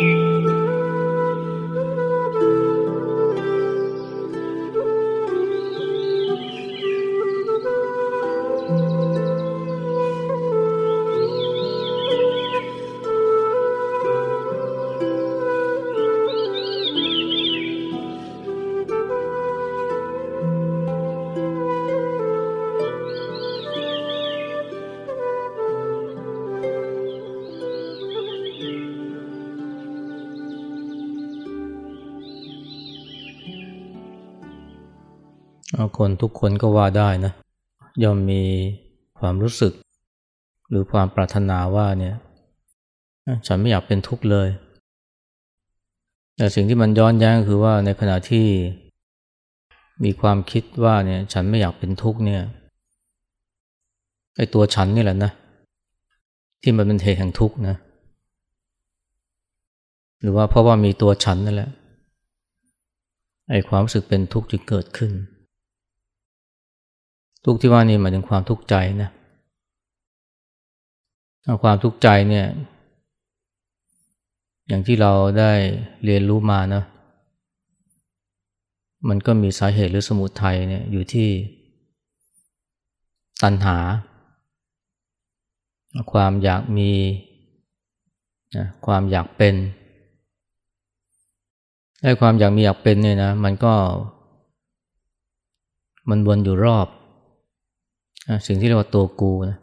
you. คนทุกคนก็ว่าได้นะย่อมมีความรู้สึก หรือความปรารถนาว่าเนี่ยฉันไม่อยากเป็นทุกข์เลย แต่สิ่งที่มันย้อนแย้งคือว่าในขณะที่มีความคิดว่าเนี่ยฉันไม่อยากเป็นทุกข์เนี่ยไอตัวฉันนี่แหละนะ ที่มันเป็นเหตุแห่งทุกข์นะ หรือว่าเพราะว่ามีตัวฉันนั่นแหละไอความรู้สึกเป็นทุกข์จึงเกิดขึ้น ทุกที่ว่านี่หมายถึงความทุกข์ใจนะความทุกข์ใจเนี่ย อย่างที่เราได้เรียนรู้มานะ มันก็มีสาเหตุหรือสมุทัยเนี่ยอยู่ที่ตัณหา ความอยากมีนะความอยากเป็นไอ้ความอยากมีอยากเป็นเนี่ยนะ มันก็ มันวนอยู่รอบ สิ่งที่เรียกว่าตัวกูนะ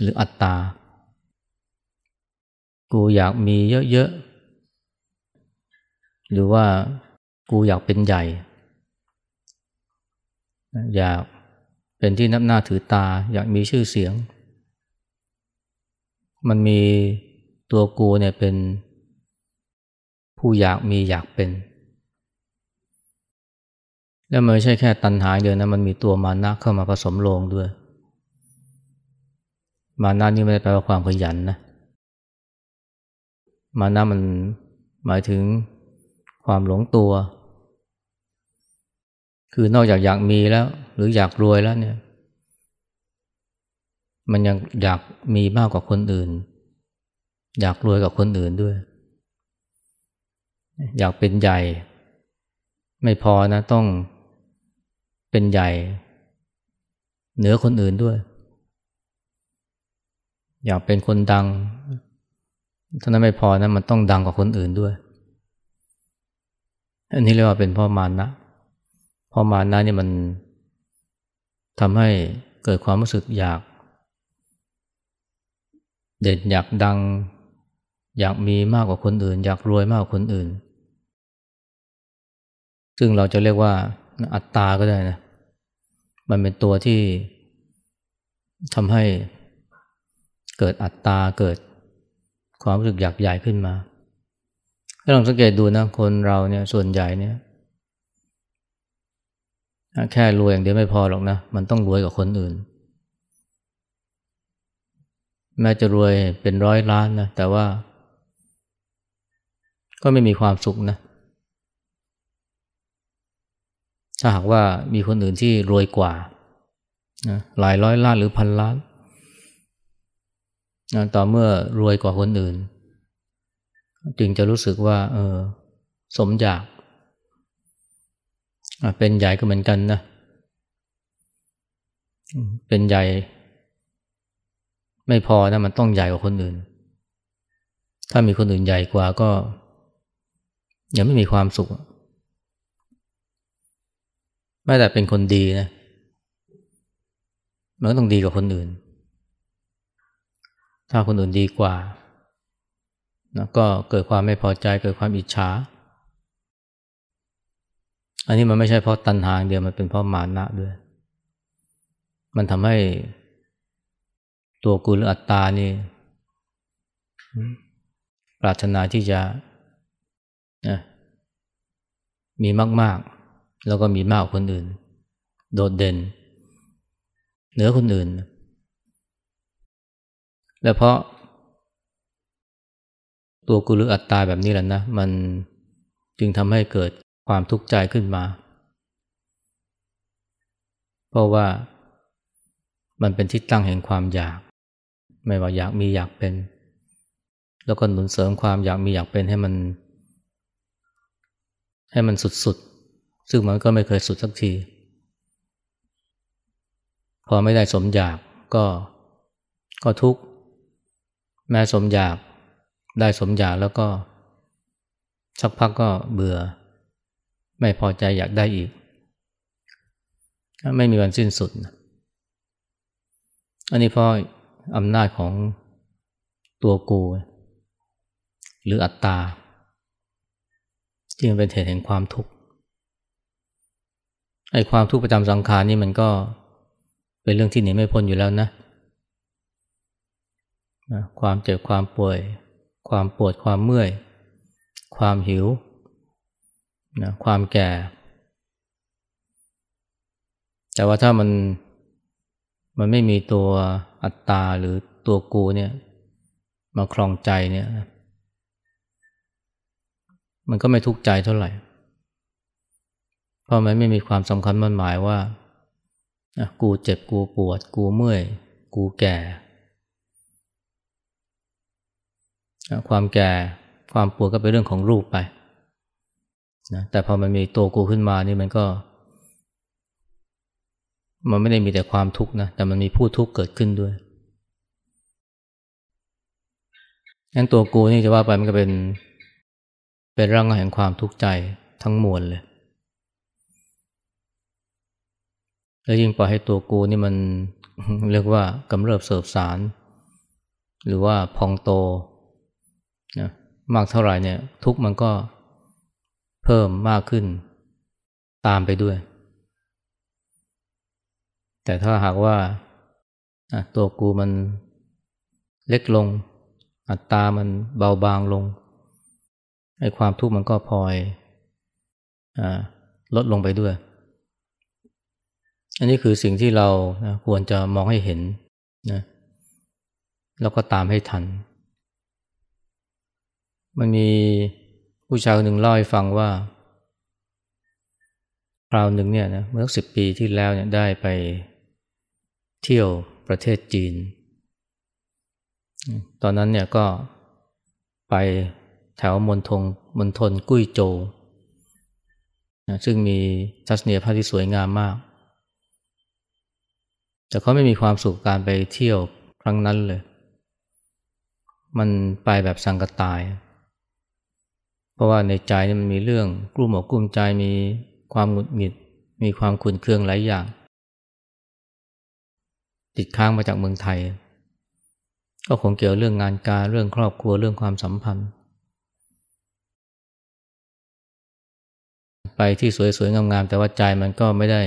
หรืออัตตา กูอยากมีเยอะๆ หรือว่ากูอยากเป็นใหญ่ อยากเป็นที่นับหน้าถือตา อยากมีชื่อเสียง มันมีตัวกูเนี่ยเป็นผู้อยากมีอยากเป็น แล้วมันไม่ใช่แค่ตัณหาเดียวนะ มันมีตัวมานะเข้ามาผสมลงด้วย มานะนี่ไม่ได้แปลว่าความขยันนะมานะมันหมายถึงความหลงตัว คือนอกจากอยากมีแล้ว หรืออยากรวยแล้วเนี่ย มันยังอยากมีมากกว่าคนอื่น อยากรวยกับคนอื่นด้วย อยากเป็นใหญ่ ไม่พอนะต้องเป็นใหญ่ เหนือคนอื่นด้วย อยากเป็นคนดังเท่านั้นไม่พอนะมันต้องดังกว่าคนอื่นด้วย อันนี้เรียกว่าเป็นพ่อมานะพ่อมานะนี่ยมันทำให้เกิดความรู้สึกอยาก เด่นอยากดัง อยากมีมากกว่าคนอื่น อยากรวยมากกว่าคนอื่น ซึ่งเราจะเรียกว่าอัตตาก็ได้นะมันเป็นตัวที่ทำให้ เกิดอัตตาเกิดความรู้สึกอยากใหญ่ขึ้นมาถ้าลองสังเกตดูนะคนเราเนี่ยส่วนใหญ่เนี่ยแค่รวยอย่างเดียวไม่พอหรอกนะมันต้องรวยกว่าคนอื่น แม้จะรวยเป็นร้อยล้านนะแต่ว่า ก็ไม่มีความสุขนะถ้าหากว่ามีคนอื่นที่รวยกว่านะหลายร้อยล้านหรือพันล้าน ต่อเมื่อรวยกว่าคนอื่น จึงจะรู้สึกว่า เออ สมอยาก เป็นใหญ่ก็เหมือนกันนะ เป็นใหญ่ ไม่พอนะมันต้องใหญ่กว่าคนอื่น ถ้ามีคนอื่นใหญ่กว่าก็ยังไม่มีความสุขแม้แต่เป็นคนดีนะ มันก็ต้องดีกว่าคนอื่น ถ้าคนอื่นดีกว่านะก็เกิดความไม่พอใจเกิดความอิจฉา อันนี้มันไม่ใช่เพราะตัณหาเดียวมันเป็นเพราะมานะด้วย มันทำให้ตัวกูหรืออัตตานี่ปรารถนาที่จะนะมีมาก ๆ แล้วก็มีมากกว่าคนอื่น โดดเด่น เหนือคนอื่น และเพราะ ตัวกุลอัตตาแบบนี้แหละนะ มันจึงทำให้เกิดความทุกข์ใจขึ้นมา เพราะว่ามันเป็นที่ตั้งแห่งความอยาก ไม่ว่าอยากมีอยากเป็น แล้วก็หนุนเสริมความอยากมีอยากเป็นให้มัน ให้มันสุดๆ ซึ่งมันก็ไม่เคยสุดสักที พอไม่ได้สมอยากก็ก็ทุกข์ แม้สมอยากได้สมอยากแล้วก็ สักพักก็เบื่อ ไม่พอใจอยากได้อีก ไม่มีวันสิ้นสุด อันนี้เพราะอำนาจของตัวกู หรืออัตตาที่มันเป็นเหตุแห่งความทุกข์ไอ้ความทุกข์ประจำสังขารนี่มันก็เป็นเรื่องที่หนีไม่พ้นอยู่แล้วนะ นะความเจ็บความป่วย ความปวดความเมื่อย ความหิวนะความแก่ แต่ว่าถ้ามันมันไม่มีตัวอัตตาหรือตัวกูเนี่ย มาคลองใจเนี่ย มันก็ไม่ทุกข์ใจเท่าไหร่ เพราะมันไม่มีความสำคัญมันหมายว่า กูเจ็บกูปวด กูเมื่อย กูแก่ ความแก่ความปวดก็เป็นเรื่องของรูปไปนะแต่พอมันมีตัวกูขึ้นมานี่มันก็ มันไม่ได้มีแต่ความทุกข์นะแต่มันมีผู้ทุกข์เกิดขึ้นด้วยงั้นตัวกูนี่จะว่าไปมันก็เป็นเป็นร่างแห่งความทุกข์ใจทั้งมวลเลยแล้วยิ่งปล่อยให้ตัวกูนี่มันเรียกว่ากำเริบเสบสาร หรือว่าพองโต นะมากเท่าไหร่เนี่ย ทุกมันก็เพิ่มมากขึ้น ตามไปด้วย แต่ถ้าหากว่าตัวกูมันเล็กลง อัตรามันเบาบางลงไอ้ความทุกข์มันก็พลอยอลดลงไปด้วย อันนี้คือสิ่งที่เรานะควรจะมองให้เห็นนะแล้วก็ตามให้ทัน มันมีผู้ชายหนึ่งเล่าให้ฟังว่า คราวหนึ่งเนี่ยนะเมื่อสิบปีที่แล้วเนี่ยได้ไปเที่ยวประเทศจีน ตอนนั้นเนี่ยก็ไปแถวมณฑลมณฑลกุ้ยโจนะซึ่งมีทัศนียภาพที่สวยงามมาก แต่เขาไม่มีความสุขการไปเที่ยวครั้งนั้นเลย มันไปแบบสังกตายเพราะว่าในใจนี่มันมีเรื่องกลุ้มอกกลุ้มใจมีความหงุดหงิด มีความขุ่นเคืองหลายอย่าง ติดค้างมาจากเมืองไทย ก็คงเกี่ยวเรื่องงานการเรื่องครอบครัวเรื่องความสัมพันธ์ ไปที่สวยๆงามๆแต่ว่าใจมันก็ไม่ได้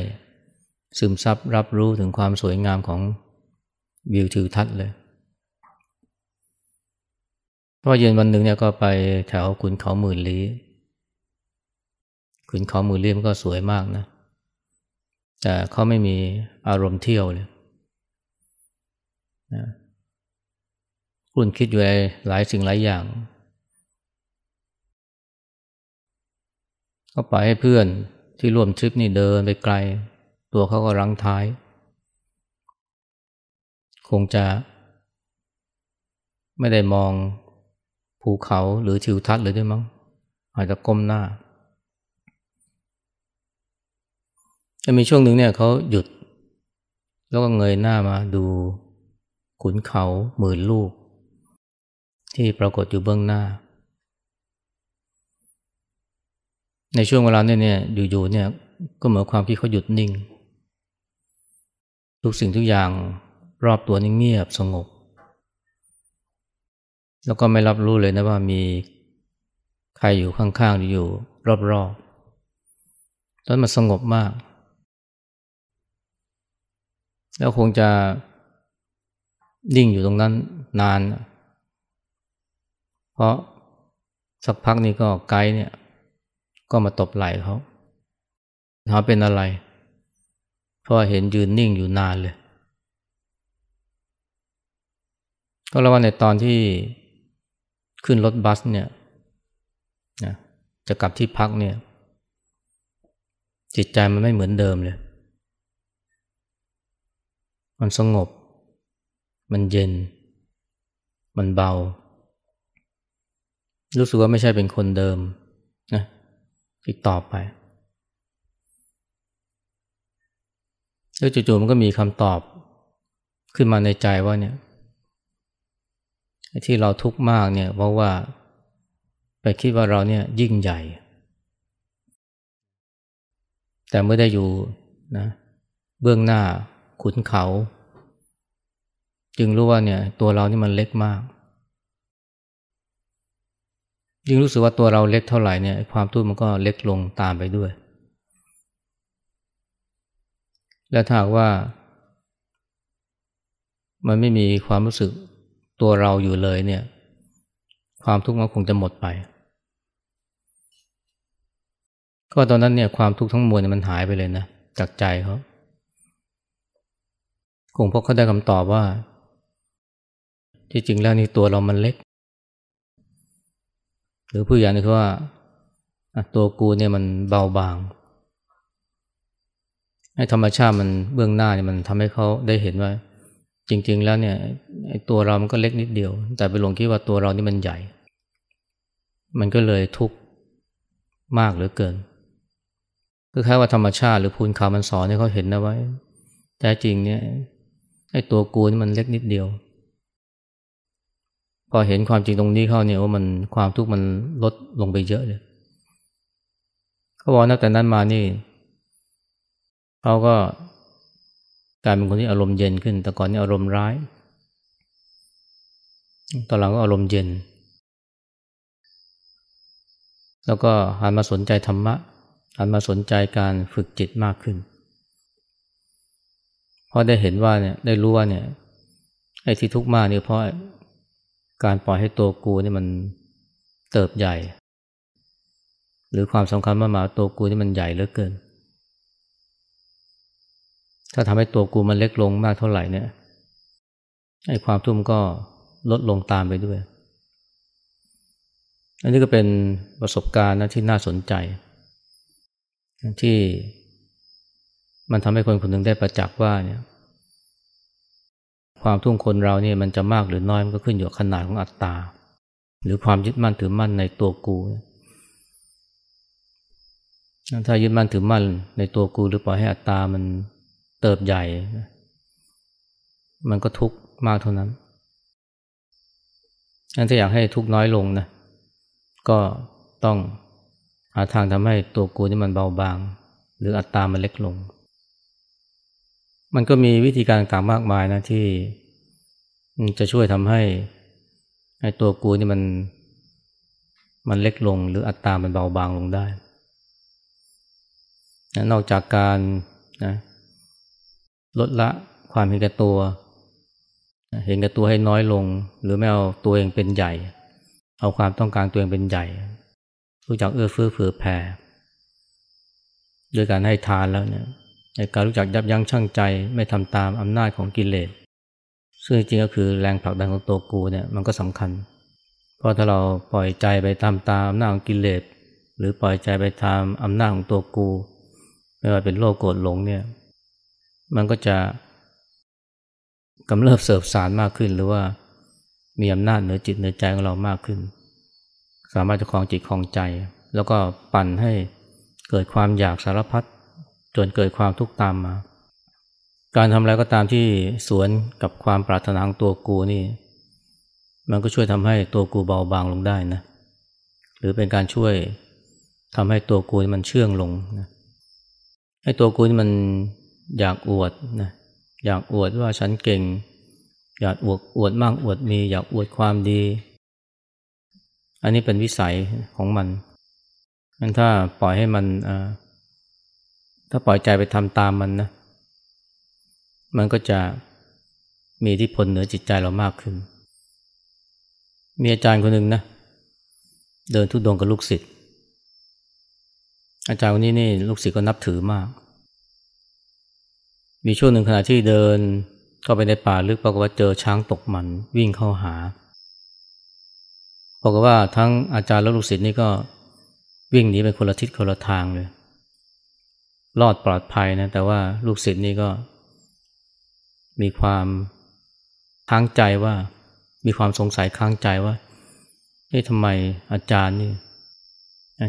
ซึมซับรับรู้ถึงความสวยงามของวิวทิวทัศน์เลย พราะเย็นวันหนึ่งเนี่ยก็ไปแถวขุนเขาหมื่นลี้ขุนเขาหมื่นลี้มันก็สวยมากนะ แต่เขาไม่มีอารมณ์เที่ยวเลยนะคุณคิดอยู่หลายสิ่งหลายอย่าง ก็ปให้เพื่อนที่ร่วมทริปนี่เดินไปไกล ตัวเขาก็รังท้าย คงจะไม่ได้มอง ภูเขาหรือทิวทัศน์เลยด้วยมั้งอาจจะก้มหน้าจะมีช่วงหนึ่งเนี่ยเขาหยุด แล้วก็เงยหน้ามาดูขุนเขาหมื่นลูก ที่ปรากฏอยู่เบื้องหน้า ในช่วงเวลาเนี่ยเนี่ยอยู่ๆเนี่ยก็เหมือนความที่เขาหยุดนิ่ง ทุกสิ่งทุกอย่างรอบตัวนิ่งเงียบสงบ แล้วก็ไม่รับรู้เลยนะว่ามีใครอยู่ข้างๆอยู่รอบๆตอนมันสงบมาก แล้วคงจะดิ่งอยู่ตรงนั้นนาน เพราะสักพักนี้ก็ไกด์เนี่ย ก็มาตบไหล่เขาถามเป็นอะไร เพราะเห็นยืนนิ่งอยู่นานเลย ก็แล้วว่าในตอนที่ ขึ้นรถบัสเนี่ยนะจะกลับที่พักเนี่ย จิตใจมันไม่เหมือนเดิมเลย มันสงบ มันเย็น มันเบา รู้สึกว่าไม่ใช่เป็นคนเดิมนะอีกต่อไปแล้วจู่ๆมันก็มีคำตอบขึ้นมาในใจว่าเนี่ย ที่เราทุกข์มากเนี่ยเพราะว่าไปคิดว่าเราเนี่ยยิ่งใหญ่ แต่เมื่อได้อยู่นะเบื้องหน้าขุนเขา จึงรู้ว่าเนี่ยตัวเรานี่มันเล็กมาก ยิ่งรู้สึกว่าตัวเราเล็กเท่าไหร่เนี่ยความทุกข์มันก็เล็กลงตามไปด้วย และถ้าว่า มันไม่มีความรู้สึก ตัวเราอยู่เลยเนี่ย ความทุกข์มันคงจะหมดไป ก็ตอนนั้นเนี่ยความทุกข์ทั้งมวลมันหายไปเลยนะจากใจเขาคงเพราะเขาได้คำตอบว่า ที่จริงแล้วนี่ตัวเรามันเล็ก หรือผู้อย่างนี้คือว่าตัวกูเนี่ยมันเบาบางให้ธรรมชาติมันเบื้องหน้าเนี่ยมันทำให้เขาได้เห็นว่า จริง ๆ แล้วเนี่ยตัวเรามันก็เล็กนิดเดียว แต่ไปหลงคิดว่าตัวเรานี่มันใหญ่ มันก็เลยทุกข์มากเหลือเกิน คือแค่ว่าธรรมชาติหรือภูนเขาวมันสอนให้เขาเห็นนะว่าแต่จริงเนี่ยไอ้ตัวกูนี่มันเล็กนิดเดียว พอเห็นความจริงตรงนี้เข้าเนี่ยว่ามันความทุกข์มันลดลงไปเยอะเลยเขาบอกนะแต่นั้นมานี่เขาก็ กลายเป็นคนที่อารมณ์เย็นขึ้น แต่ก่อนนี่อารมณ์ร้าย ตอนหลังก็อารมณ์เย็น แล้วก็หันมาสนใจธรรมะ หันมาสนใจการฝึกจิตมากขึ้น เพราะได้เห็นว่าเนี่ย ได้รู้ว่าเนี่ย ไอ้ที่ทุกข์มากเนี่ยเพราะการปล่อยให้ตัวกูนี่มันเติบใหญ่ หรือความสำคัญมากมาตัวกูนี่มันใหญ่เหลือเกิน ถ้าทำให้ตัวกูมันเล็กลงมากเท่าไหร่เนี่ยไอ้ความทุ่มก็ลดลงตามไปด้วย อันนี้ก็เป็นประสบการณ์นะที่น่าสนใจ ที่มันทำให้คนคนหนึ่งได้ประจักษ์ว่าเนี่ย ความทุ่งคนเราเนี่ยมันจะมากหรือน้อยมันก็ขึ้นอยู่กับขนาดของอัตตา หรือความยึดมั่นถือมั่นในตัวกูถ้ายึดมั่นถือมั่นในตัวกูหรือปล่อยให้อัตตามัน เติบใหญ่ มันก็ทุกข์มากเท่านั้นงั้นถ้าอยากให้ทุกข์น้อยลงนะ ก็ต้องหาทางทำให้ตัวกูนี่มันเบาบาง หรืออัตตามันเล็กลง มันก็มีวิธีการต่างมากมายนะที่จะช่วยทำให้ไอ้ตัวกูนี่มันมันเล็กลง หรืออัตรามันเบาบางลงได้ นอกจากการนะ ลดละความเห็นแก่ตัว เห็นแก่ตัวให้น้อยลง หรือไม่เอาตัวเองเป็นใหญ่ เอาความต้องการตัวเองเป็นใหญ่ รู้จักเอื้อเฟื้อเผื่อแผ่ด้วยการให้ทานแล้วเนี่ยในการรู้จักยับยั้งชั่งใจไม่ทำตามอำนาจของกิเลสซึ่งจริงก็คือแรงผลักดันของตัวกูเนี่ยมันก็สำคัญ เพราะถ้าเราปล่อยใจไปตามตามอำนาจของกิเลสหรือปล่อยใจไปตามอำนาจของตัวกู ไม่ว่าเป็นโลภโกรธหลงเนี่ย มันก็จะกำเริบเสบสารมากขึ้น หรือว่ามีอำนาจเหนือจิตเหนือใจของเรามากขึ้น สามารถจะคลองจิตคลองใจ แล้วก็ปั่นให้เกิดความอยากสารพัดจนเกิดความทุกข์ตามมา การทำอะไรก็ตามที่สวนกับความปรารถนาของตัวกูนี่ มันก็ช่วยทำให้ตัวกูเบาบางลงได้นะ หรือเป็นการช่วยทำให้ตัวกูมันเชื่องลงนะให้ตัวกูนี่มัน อยากอวดนะอยากอวดว่าฉันเก่ง อยากอวดอวดมากอวดมี อยากอวดความดี อันนี้เป็นวิสัยของมันมันถ้าปล่อยให้มันถ้าปล่อยใจไปทำตามมันนะ มันก็จะมีที่ผลเหนือจิตใจเรามากขึ้น มีอาจารย์คนหนึ่งนะ เดินทุดงกับลูกศิษย์อาจารย์คนนี้นี่ลูกศิษย์ก็นับถือมาก มีช่วงหนึ่งขณะที่เดินก็ไปในป่าลึกปรากฏว่าเจอช้างตกมันวิ่งเข้าหาบอกว่าทั้งอาจารย์และลูกศิษย์นี่ก็วิ่งหนีไปคนละทิศคนละทางเลย รอดปลอดภัยนะ แต่ว่าลูกศิษย์นี่ก็ มีความค้างใจว่า มีความสงสัยค้างใจว่านี่ทำไมอาจารย์นี่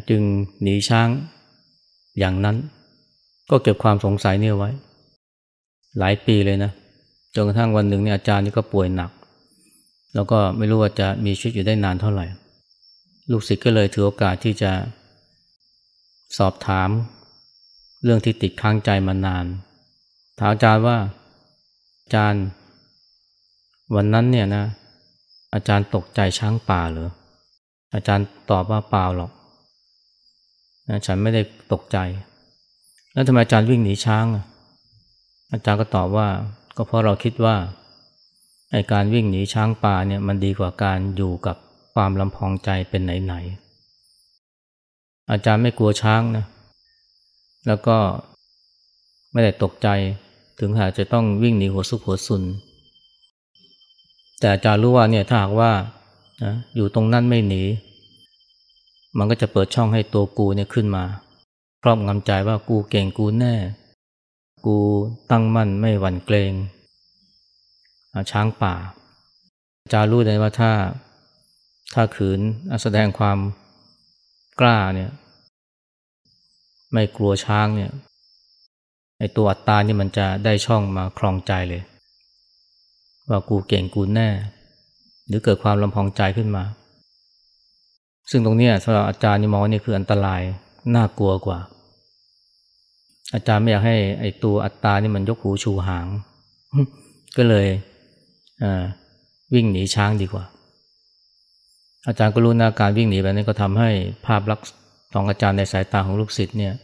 จึงหนีช้างอย่างนั้น ก็เก็บความสงสัยนี่ไว้ หลายปีเลยนะจนกระทั่งวันหนึ่งเนี่ยอาจารย์นี่ก็ป่วยหนัก แล้วก็ไม่รู้ว่าจะมีชีวิตอยู่ได้นานเท่าไหร่ ลูกศิษย์ก็เลยถือโอกาสที่จะสอบถามเรื่องที่ติดค้างใจมานาน ถามอาจารย์ว่าอาจารย์วันนั้นเนี่ยนะ อาจารย์ตกใจช้างป่าเหรออาจารย์ตอบว่าเปล่าหรอกนะฉันไม่ได้ตกใจ แล้วทำไมอาจารย์วิ่งหนีช้างอ อาจารย์ก็ตอบว่าก็เพราะเราคิดว่าไอการวิ่งหนีช้างป่าเนี่ยมันดีกว่าการอยู่กับความลำพองใจเป็นไหนๆอาจารย์ไม่กลัวช้างนะแล้วก็ไม่ได้ตกใจถึงหากจะต้องวิ่งหนีหัวซุกหัวซุน แต่อาจารย์รู้ว่าเนี่ยถ้าหากว่านะอยู่ตรงนั้นไม่หนี มันก็จะเปิดช่องให้ตัวกูเนี่ยขึ้นมา ครอบงำใจว่ากูเก่งกูแน่ กูตั้งมั่นไม่หวั่นเกรงช้างป่า จารู้เลยว่าถ้าถ้าขืนแสดงความกล้าเนี่ยไม่กลัวช้างเนี่ยไอตัวอัตตานี่มันจะได้ช่องมาคลองใจเลย ว่ากูเก่งกูแน่ หรือเกิดความลำพองใจขึ้นมา ซึ่งตรงนี้สำหรับอาจารย์นี่มองนี่คืออันตรายน่ากลัวกว่า อาจารย์ไม่อยากให้ไอตัวอัตตานี่มันยกหูชูหาง ก็เลยวิ่งหนีช้างดีกว่า อาจารย์ก็รู้นาการวิ่งหนีแบบนี้ก็ทำให้ภาพลักษณ์ของอาจารย์ในสายตาของลูกศิษย์เนี่ย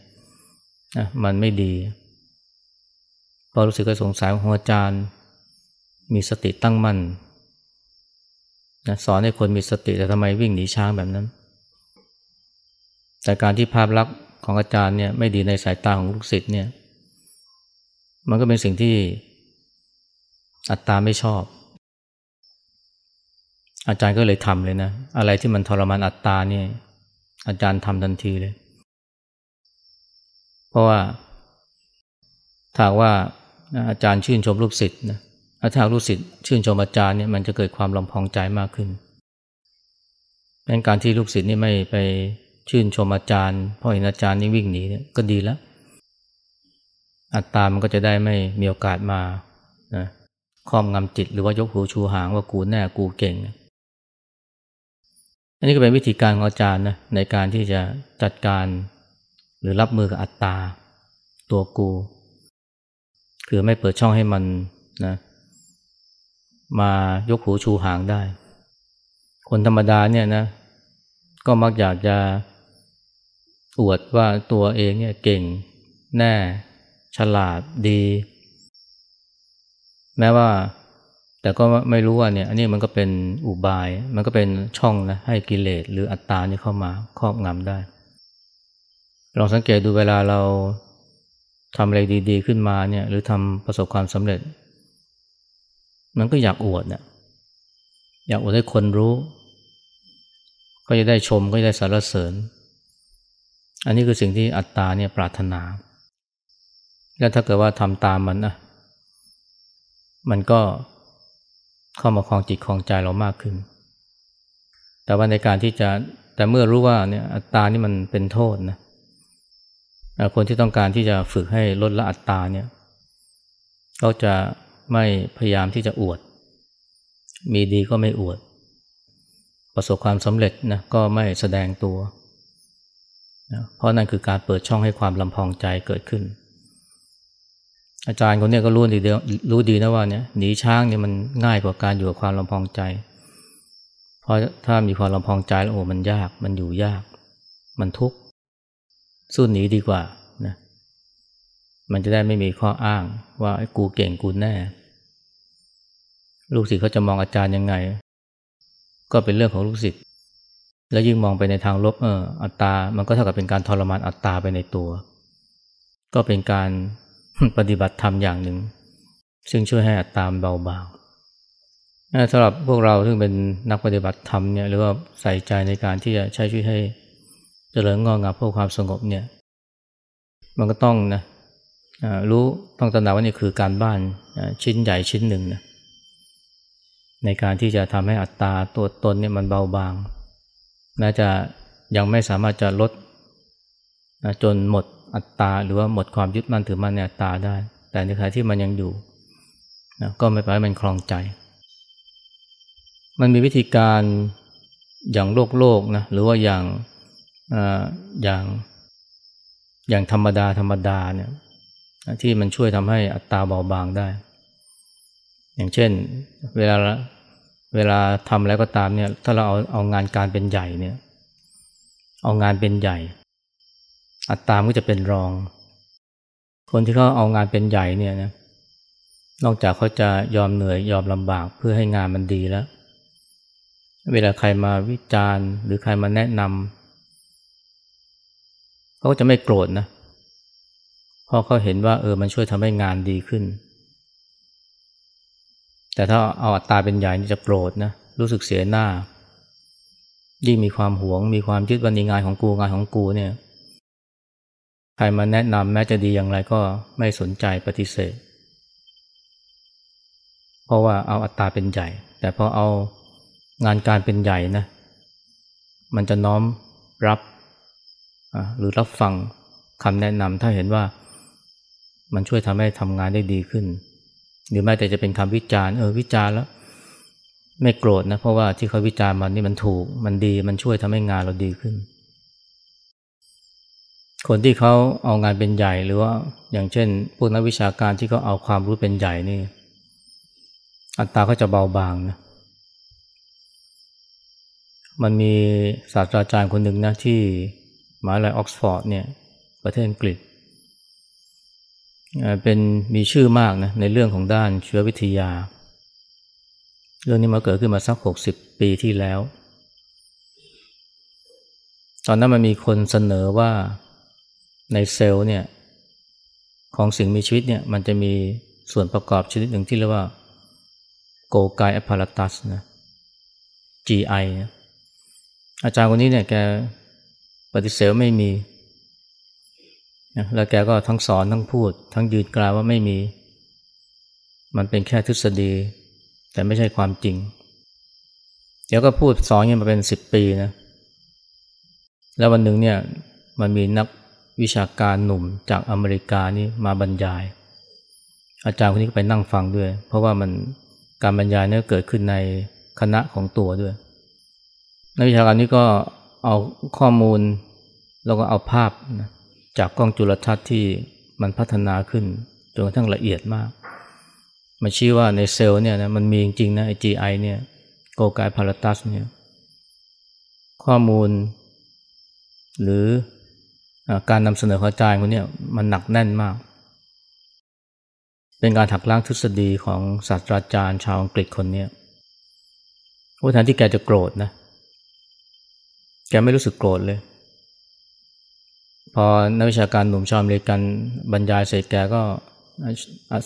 มันไม่ดี พอลูกศิษย์ก็สงสัยว่าอาจารย์ มีสติตั้งมั่นนะสอนให้คนมีสติแต่ทำไมวิ่งหนีช้างแบบนั้น แต่การที่ภาพลักษณ์ ของอาจารย์เนี่ยไม่ดีในสายตาของลูกศิษย์เนี่ย มันก็เป็นสิ่งที่อัตตาไม่ชอบ อาจารย์ก็เลยทำเลยนะ อะไรที่มันทรมานอัตตาเนี่ย อาจารย์ทำทันทีเลย เพราะว่าถ้าว่าอาจารย์ชื่นชมลูกศิษย์นะถ้าลูกศิษย์ชื่นชมอาจารย์เนี่ยมันจะเกิดความลำพองใจมากขึ้นดังการที่ลูกศิษย์นี่ไม่ไป ชื่นชมอาจารย์พราะเห็นอาจารย์นี่วิ่งหนีเนี่ยก็ดีแล้ว อัตตามันก็จะได้ไม่มีโอกาสมานะครอบงำจิตหรือว่ายกหูชูหางว่ากูแน่กูเก่ง อันนี้ก็เป็นวิธีการของอาจารย์นะในการที่จะจัดการหรือรับมือกับอัตตา ตัวกู คือไม่เปิดช่องให้มันนะมายกหูชูหางได้ คนธรรมดาเนี่ยนะ ก็มักอยากจะ อวดว่าตัวเองเนี่ยเก่ง แน่ ฉลาดดี แม้ว่า แต่ก็ไม่รู้ว่าเนี่ยอันนี้มันก็เป็นอุบาย มันก็เป็นช่องนะให้กิเลสหรืออัตตานี่เข้ามาครอบงำได้ ลองสังเกตดูเวลาเราทำอะไรดีๆ ขึ้นมาเนี่ย หรือทำประสบความสำเร็จ มันก็อยากอวดเนี่ยอยากอวดให้คนรู้ ก็จะได้ชมก็จะได้สรรเสริญ อันนี้คือสิ่งที่อัตตาเนี่ยปรารถนา แล้วถ้าเกิดว่าทำตามมันนะมันก็เข้ามาคลองจิตคลองใจเรามากขึ้น แต่ว่าในการที่จะแต่เมื่อรู้ว่าเนี่ยอัตตานี่มันเป็นโทษนะคนที่ต้องการที่จะฝึกให้ลดละอัตตาเนี่ยเขาจะไม่พยายามที่จะอวด มีดีก็ไม่อวด ประสบความสำเร็จนะก็ไม่แสดงตัว นะเพราะนั่นคือการเปิดช่องให้ความลำพองใจเกิดขึ้น อาจารย์คนนี้ก็รู้ดีรู้ดีนะว่าเนี่ยหนีช้างเนี่ยมันง่ายกว่าการอยู่กับความลำพองใจ เพราะถ้ามีความลำพองใจแล้วโอ้มันยาก มันอยู่ยาก มันทุกข์สู้หนีดีกว่านะมันจะได้ไม่มีข้ออ้างว่าไอ้กูเก่งกูแน่ ลูกศิษย์เขาจะมองอาจารย์ยังไง ก็เป็นเรื่องของลูกศิษย์ แล้วยิ่งมองไปในทางลบเอออัตตา มันก็เท่ากับเป็นการทรมานอัตตาไปในตัว ก็เป็นการปฏิบัติธรรมอย่างหนึ่ง ซึ่งช่วยให้อัตตามเบาบางสำหรับพวกเราซึ่งเป็นนักปฏิบัติธรรมเนี่ยหรือว่าใส่ใจในการที่จะใช้ชีวิตให้เจริญงอกงามเพื่อความสงบเนี่ย มันก็ต้องนะรู้ต้องตระหนักว่านี่คือการบ้านชิ้นใหญ่ชิ้นหนึ่งนะในการที่จะทำให้อัตตาตัวตนเนี่ยมันเบาบาง น่าจะยังไม่สามารถจะลดนะจนหมดอัตตาหรือว่าหมดความยึดมั่นถือมั่นในอัตตาได้ แต่ในขณะที่มันยังอยู่นะก็ไม่ไปให้มันคลองใจ มันมีวิธีการอย่างโลกโลกนะหรือว่าอย่างอย่างอย่างธรรมดาธรรมดาเนี่ยที่มันช่วยทำให้อัตตาเบาบางได้ อย่างเช่น เวลา เวลาทำอะไรก็ตามเนี่ย ถ้าเราเอาเอางานการเป็นใหญ่เนี่ย เอางานเป็นใหญ่ อัตตามก็จะเป็นรอง คนที่เขาเอางานเป็นใหญ่เนี่ยนะนอกจากเขาจะยอมเหนื่อยยอมลำบากเพื่อให้งานมันดีแล้ว เวลาใครมาวิจารณ์หรือใครมาแนะนำเขาก็จะไม่โกรธนะเพราะเขาเห็นว่าเออมันช่วยทำให้งานดีขึ้น แต่ถ้าเอาอัตตาเป็นใหญ่นี่จะโกรธนะรู้สึกเสียหน้า ยิ่งมีความหวง มีความยึดวันนี้งานของกูงานของกูเนี่ยใครมาแนะนำแม้จะดีอย่างไรก็ไม่สนใจปฏิเสธ เพราะว่าเอาอัตตาเป็นใหญ่ แต่พอเอางานการเป็นใหญ่นะ มันจะน้อมรับหรือรับฟังคำแนะนำถ้าเห็นว่ามันช่วยทำให้ทำงานได้ดีขึ้น หรือแม้แต่จะเป็นคำวิจารณ์เออวิจารณ์แล้ว ไม่โกรธนะ เพราะว่าที่เขาวิจารณ์มันนี่มันถูก มันดีมันช่วยทำให้งานเราดีขึ้น คนที่เขาเอางานเป็นใหญ่หรือว่าอย่างเช่นพวกนักวิชาการที่เขาเอาความรู้เป็นใหญ่นี่ อัตราเขาจะเบาบางนะมันมีศาสตราจารย์คนหนึ่งนะที่มหาลัยออกซฟอร์ดเนี่ย ประเทศอังกฤษ เป็นมีชื่อมากนะในเรื่องของด้านเชื้อวิทยา เรื่องนี้มาเกิดขึ้นมาสักหกสิบปีที่แล้ว ตอนนั้นมันมีคนเสนอว่าในเซลล์เนี่ยของสิ่งมีชีวิตเนี่ยมันจะมีส่วนประกอบชนิดหนึ่งที่เรียกว่าโกไกแอพาราตัสนะ GI นะอาจารย์คนนี้เนี่ยแกปฏิเสธไม่มี นะแล้วแกก็ทั้งสอนทั้งพูด ทั้งยืนกลาวว่าไม่มี มันเป็นแค่ทฤษฎี แต่ไม่ใช่ความจริง เดี๋ยวก็พูดสอนอย่างมาเป็นสิบปีนะ แล้ววันหนึ่งเนี่ยมันมีนักวิชาการหนุ่มจากอเมริกานี่มาบรรยาย อาจารย์คนนี้ก็ไปนั่งฟังด้วย เพราะว่ามันการบรรยายเนี่ยเกิดขึ้นในคณะของตัวด้วย นักวิชาการนี้ก็เอาข้อมูลแล้วก็เอาภาพนะ จากกล้องจุลทรรศน์ที่มันพัฒนาขึ้นจนกระทั่งละเอียดมากมาชี้ว่าในเซลล์เนี่ยนะมันมีจริงๆนะไอ GI เนี่ยโกไกพาราตัสเนี่ยข้อมูล หรืออการนำเสนอข้อจายคนนี้มันหนักแน่นมาก เป็นการถักล้างทฤษฎีของศาสตราจารย์ชาวอังกฤษคนนี้ว่าแทนที่แกจะโกรธนะ แกไม่รู้สึกโกรธเลย พอนักวิชาการหนุ่มชาวอเมริกันบรรยายเสร็จแกก็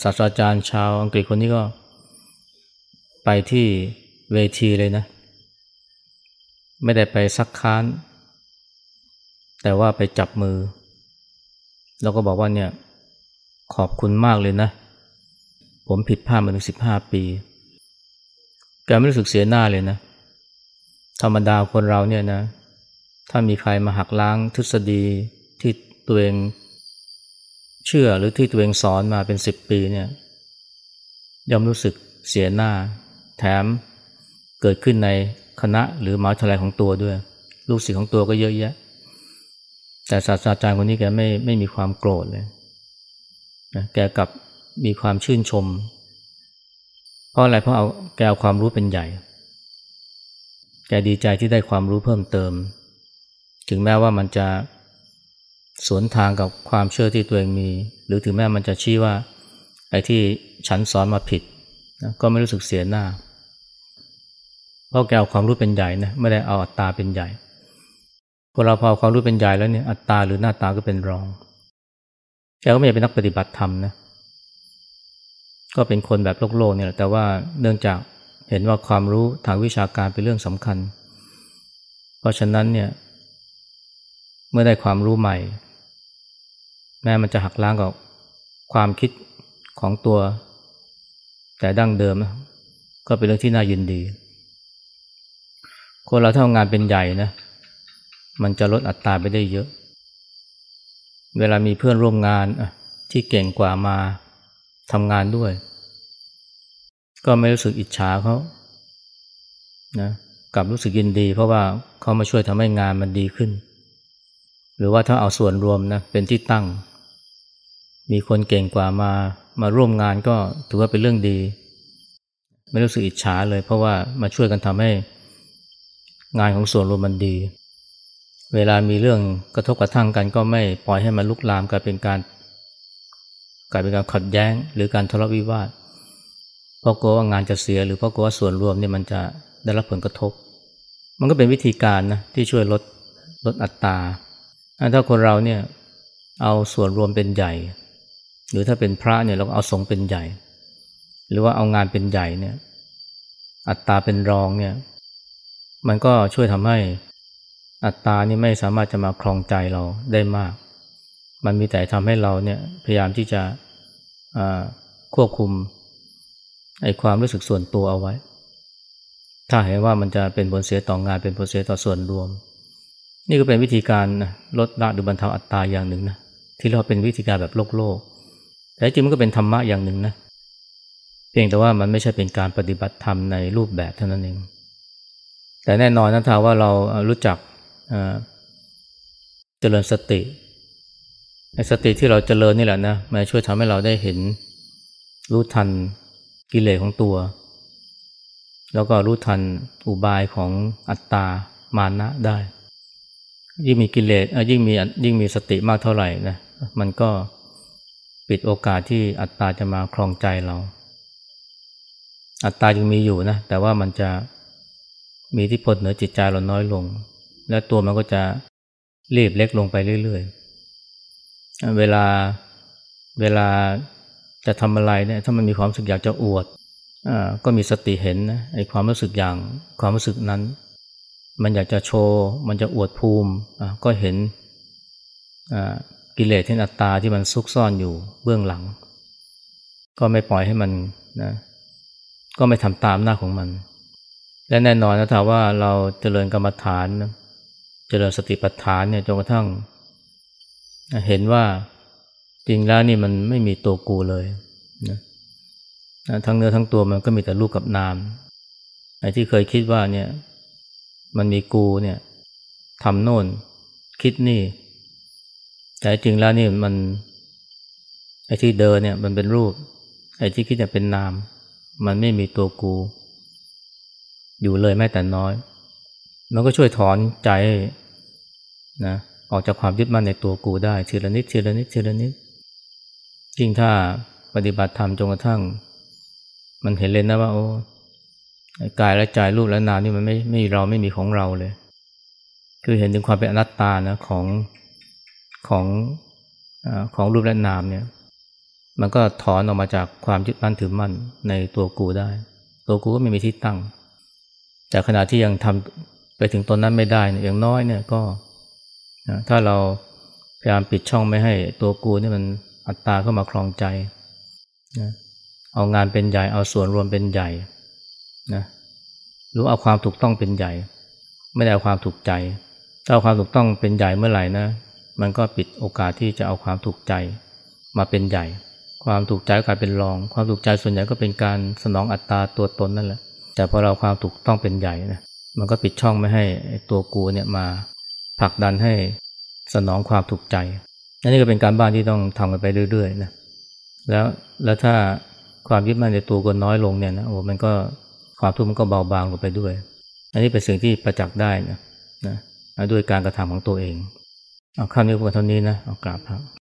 ศาสตราจารย์ชาวอังกฤษคนนี้ก็ ไปที่เวทีเลยนะ ไม่ได้ไปซักค้าน แต่ว่าไปจับมือ แล้วก็บอกว่าเนี่ย ขอบคุณมากเลยนะ ผมผิดพลาดมาถึงสิบห้าปี แกไม่รู้สึกเสียหน้าเลยนะ ธรรมดาคนเราเนี่ยนะ ถ้ามีใครมาหักล้างทฤษฎี ตัวเองเชื่อหรือที่ตัวเองสอนมาเป็นสิบปีเนี่ยย่อมรู้สึกเสียหน้า แถมเกิดขึ้นในคณะหรือมหาวิทยาลัยของตัวด้วย ลูกศิษย์ของตัวก็เยอะแยะ แต่ศาสตราจารย์คนนี้แกไม่ไม่มีความโกรธเลยนะแกกลับมีความชื่นชม เพราะอะไรเพราะเอาแกเอาความรู้เป็นใหญ่ แกดีใจที่ได้ความรู้เพิ่มเติม ถึงแม้ว่ามันจะ สวนทางกับความเชื่อที่ตัวเองมี หรือถึงแม้มันจะชี้ว่า ไอ้ที่ฉันสอนมาผิดนะก็ไม่รู้สึกเสียหน้า เพราะแกเอาความรู้เป็นใหญ่นะไม่ได้เอาอัตตาเป็นใหญ่คนเราพอความรู้เป็นใหญ่แล้วเนี่ยอัตตาหรือหน้าตาก็เป็นรองแกก็ไม่อยากเป็นนักปฏิบัติธรรมนะก็เป็นคนแบบโลกโลกเนี่ยแต่ว่าเนื่องจากเห็นว่าความรู้ทางวิชาการเป็นเรื่องสำคัญ เพราะฉะนั้นเนี่ยเมื่อได้ความรู้ใหม่ แม้มันจะหักล้างกับความคิดของตัว แต่ดั้งเดิมนะก็เป็นเรื่องที่น่ายินดี คนเราถ้างานเป็นใหญ่นะ มันจะลดอัตราไปได้เยอะ เวลามีเพื่อนร่วมงานที่เก่งกว่ามาทำงานด้วย ก็ไม่รู้สึกอิจฉาเขานะกลับรู้สึกยินดี เพราะว่าเขามาช่วยทำให้งานมันดีขึ้น หรือว่าถ้าเอาส่วนรวมนะเป็นที่ตั้ง มีคนเก่งกว่ามามาร่วมงานก็ถือว่าเป็นเรื่องดี ไม่รู้สึกอิจฉาเลยเพราะว่ามาช่วยกันทำให้งานของส่วนรวมมันดี เวลามีเรื่องกระทบกระทั่งกันก็ไม่ปล่อยให้มันลุกลามกลายเป็นการกลายเป็นการขัดแย้ง หรือการทะเลาะวิวาทเพราะกลัวว่างานจะเสีย หรือเพราะกลัวว่าส่วนรวมเนี่ยมันจะได้รับผลกระทบ มันก็เป็นวิธีการนะที่ช่วยลดลดอัตราถ้าคนเราเนี่ยเอาส่วนรวมเป็นใหญ่ หรือถ้าเป็นพระเนี่ยเราก็เอาสงเป็นใหญ่ หรือว่าเอางานเป็นใหญ่เนี่ย อัตราเป็นรองเนี่ย มันก็ช่วยทำให้อัตรานี่ไม่สามารถจะมาครองใจเราได้มาก มันมีแต่ทำให้เราเนี่ยพยายามที่จะควบคุมไอ้ความรู้สึกส่วนตัวเอาไว้ ถ้าเห็นว่ามันจะเป็นผลเสียต่องานเป็นผลเสียต่อส่วนรวม นี่ก็เป็นวิธีการลดละหรือบรรเทาอัตราอย่างหนึ่งนะที่เราเป็นวิธีการแบบโลกโลก แต่จริงมันก็เป็นธรรมะอย่างหนึ่งนะเพียงแต่ว่ามันไม่ใช่เป็นการปฏิบัติธรรมในรูปแบบเท่านั้นเองแต่แน่นอนนะถ้าว่าเรารู้จักเจริญสติสติที่เราเจริญนี่แหละนะมันช่วยทำให้เราได้เห็นรู้ทันกิเลสของตัว แล้วก็รู้ทันอุบายของอัตตามานะได้ ยิ่งมีกิเลสยิ่งมียิ่งมีสติมากเท่าไหร่นะมันก็ ปิดโอกาสที่อัตตาจะมาครองใจเรา อัตตายังมีอยู่นะ แต่ว่ามันจะมีที่พลเหนือจิตใจเราน้อยลง และตัวมันก็จะรีบเล็กลงไปเรื่อยๆ เวลาเวลาจะทำอะไรเนี่ยถ้ามันมีความรู้สึกอยากจะอวดอก็มีสติเห็นนะไอ้ความรู้สึกอย่างความรู้สึกนั้น มันอยากจะโชว์ มันจะอวดภูมิก็เห็น กิเลสที่อัตตาที่มันซุกซ่อนอยู่เบื้องหลัง ก็ไม่ปล่อยให้มันนะก็ไม่ทำตามหน้าของมัน และแน่นอนนะถ้าว่าเราเจริญกรรมฐานเจริญสติปัฏฐานเนี่ยจนกระทั่ง เห็นว่าจริงแล้วนี่มันไม่มีตัวกูเลยนะทั้งเนื้อทั้งตัวมันก็มีแต่รูปกับนามไอ้ที่เคยคิดว่าเนี่ยมันมีกูเนี่ยทำโน่นคิดนี่ แต่จริงแล้วนี่มันไอ้ที่เดินเนี่ยมันเป็นรูป ไอ้ที่คิดเนี่ยเป็นนาม มันไม่มีตัวกู อยู่เลยแม้แต่น้อย มันก็ช่วยถอนใจนะออกจากความยึดมั่นในตัวกูได้ทีละนิดทีละนิดทีละนิดยิ่งถ้าปฏิบัติธรรมจนกระทั่ง มันเห็นเลยนะว่า โอ้กายและใจรูปและนามนี่มันไม่ไม่เราไม่มีของเราเลย คือเห็นถึงความเป็นอนัตตานะของ ของอของรูปและนามเนี่ยมันก็ถอนออกมาจากความยึดมั่นถือมั่นในตัวกูได้ ตัวกูก็ไม่มีที่ตั้ง แต่ขณะที่ยังทำไปถึงตนนั้นไม่ได้เนี่ยอย่างน้อยเนี่ยก็ถ้าเราพยายามปิดช่องไม่ให้ตัวกูนี่มันอัตตาเข้ามาคลองใจนะเอางานเป็นใหญ่เอาส่วนรวมเป็นใหญ่นะรู้เอาความถูกต้องเป็นใหญ่ ไม่ได้เอาความถูกใจ ถ้าเอาความถูกต้องเป็นใหญ่เมื่อไหร่นะ มันก็ปิดโอกาสที่จะเอาความถูกใจมาเป็นใหญ่ ความถูกใจกลายเป็นรอง ความถูกใจส่วนใหญ่ก็เป็นการสนองอัตตาตัวตนนั่นแหละ แต่พอเราความถูกต้องเป็นใหญ่นะมันก็ปิดช่องไม่ให้ตัวกูเนี่ยมาผลักดันให้สนองความถูกใจอันนี้ก็เป็นการบ้านที่ต้องทำกันไปเรื่อยๆนะแล้วแล้วถ้าความยึดมั่นในตัวก็น้อยลงเนี่ยนะโอ้มันก็ความทุกข์มันก็เบาบางลงไปด้วย อันนี้เป็นสิ่งที่ประจักษ์ได้นะนะด้วยการกระทำของตัวเอง เอาคำนี้พูดเท่านี้นะ เอากราบครับ